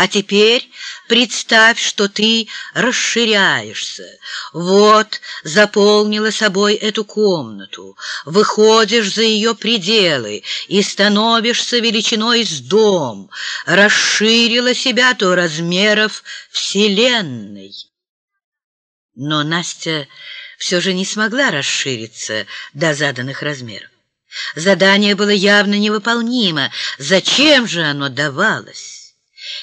А теперь представь, что ты расширяешься. Вот заполнила собой эту комнату, выходишь за ее пределы и становишься величиной с дом, расширила себя до размеров Вселенной. Но Настя все же не смогла расшириться до заданных размеров. Задание было явно невыполнимо. Зачем же оно давалось?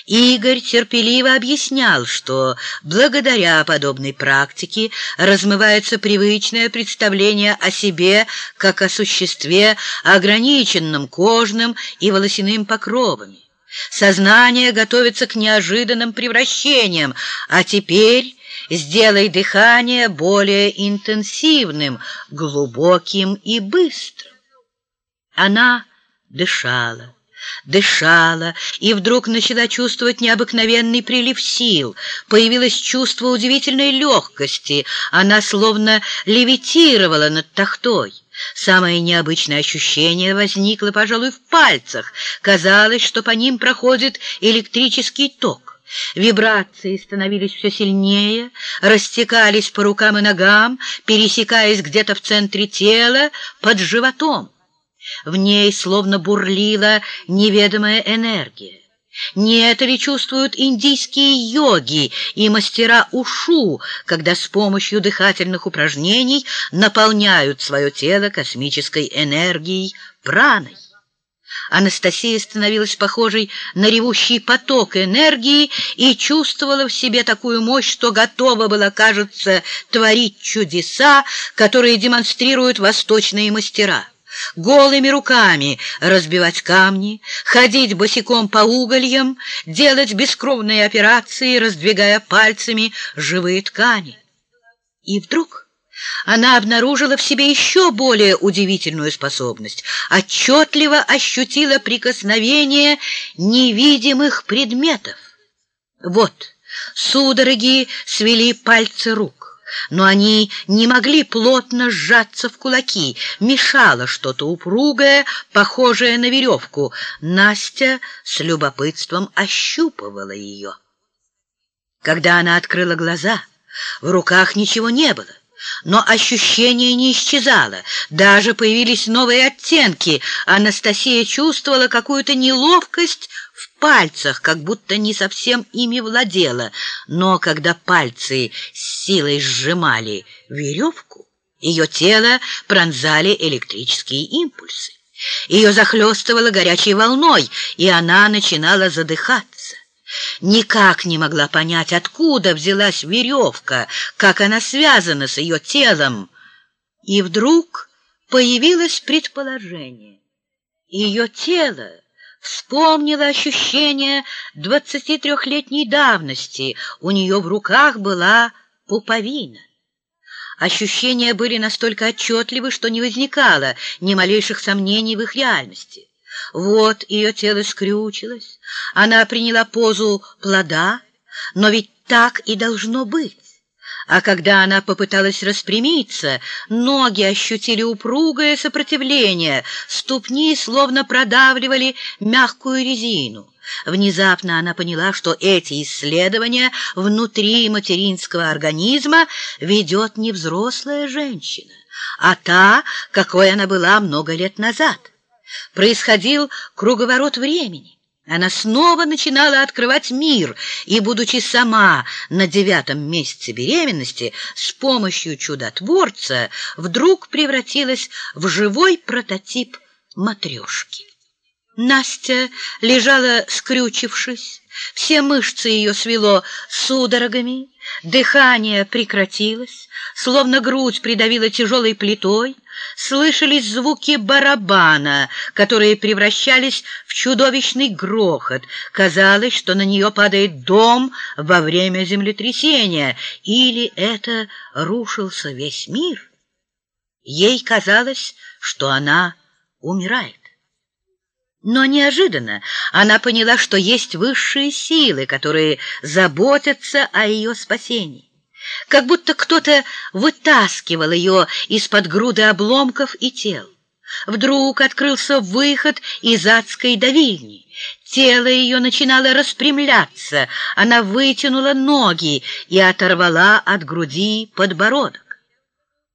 Игорь терпеливо объяснял, что благодаря подобной практике размывается привычное представление о себе как о существе, ограниченном кожным и волосяным покровами. Сознание готовится к неожиданным превращениям, а теперь сделай дыхание более интенсивным, глубоким и быстрым. Она дышала дышала и вдруг начала чувствовать необыкновенный прилив сил. Появилось чувство удивительной легкости. Она словно левитировала над тахтой. Самое необычное ощущение возникло, пожалуй, в пальцах. Казалось, что по ним проходит электрический ток. Вибрации становились все сильнее, растекались по рукам и ногам, пересекаясь где-то в центре тела, под животом. В ней словно бурлила неведомая энергия. Не это ли чувствуют индийские йоги и мастера ушу, когда с помощью дыхательных упражнений наполняют свое тело космической энергией праной? Анастасия становилась похожей на ревущий поток энергии и чувствовала в себе такую мощь, что готова была, кажется, творить чудеса, которые демонстрируют восточные мастера голыми руками разбивать камни, ходить босиком по угольям, делать бескровные операции, раздвигая пальцами живые ткани. И вдруг она обнаружила в себе еще более удивительную способность, отчетливо ощутила прикосновение невидимых предметов. Вот, судороги свели пальцы рук но они не могли плотно сжаться в кулаки. Мешало что-то упругое, похожее на веревку. Настя с любопытством ощупывала ее. Когда она открыла глаза, в руках ничего не было. Но ощущение не исчезало, даже появились новые оттенки. Анастасия чувствовала какую-то неловкость в пальцах, как будто не совсем ими владела. Но когда пальцы с силой сжимали веревку, ее тело пронзали электрические импульсы. Ее захлестывало горячей волной, и она начинала задыхаться. Никак не могла понять, откуда взялась веревка, как она связана с ее телом. И вдруг появилось предположение. Ее тело вспомнило ощущение двадцати трехлетней давности. У нее в руках была пуповина. Ощущения были настолько отчетливы, что не возникало ни малейших сомнений в их реальности. Вот ее тело скрючилось, она приняла позу плода, но ведь так и должно быть. А когда она попыталась распрямиться, ноги ощутили упругое сопротивление, ступни словно продавливали мягкую резину. Внезапно она поняла, что эти исследования внутри материнского организма ведет не взрослая женщина, а та, какой она была много лет назад. Происходил круговорот времени. Она снова начинала открывать мир, и, будучи сама на девятом месяце беременности, с помощью чудотворца вдруг превратилась в живой прототип матрешки. Настя лежала скрючившись, все мышцы ее свело судорогами, дыхание прекратилось, словно грудь придавила тяжелой плитой, слышались звуки барабана, которые превращались в чудовищный грохот. Казалось, что на нее падает дом во время землетрясения, или это рушился весь мир. Ей казалось, что она умирает. Но неожиданно она поняла, что есть высшие силы, которые заботятся о ее спасении. Как будто кто-то вытаскивал ее из-под груды обломков и тел. Вдруг открылся выход из адской давильни. Тело ее начинало распрямляться, она вытянула ноги и оторвала от груди подбородок.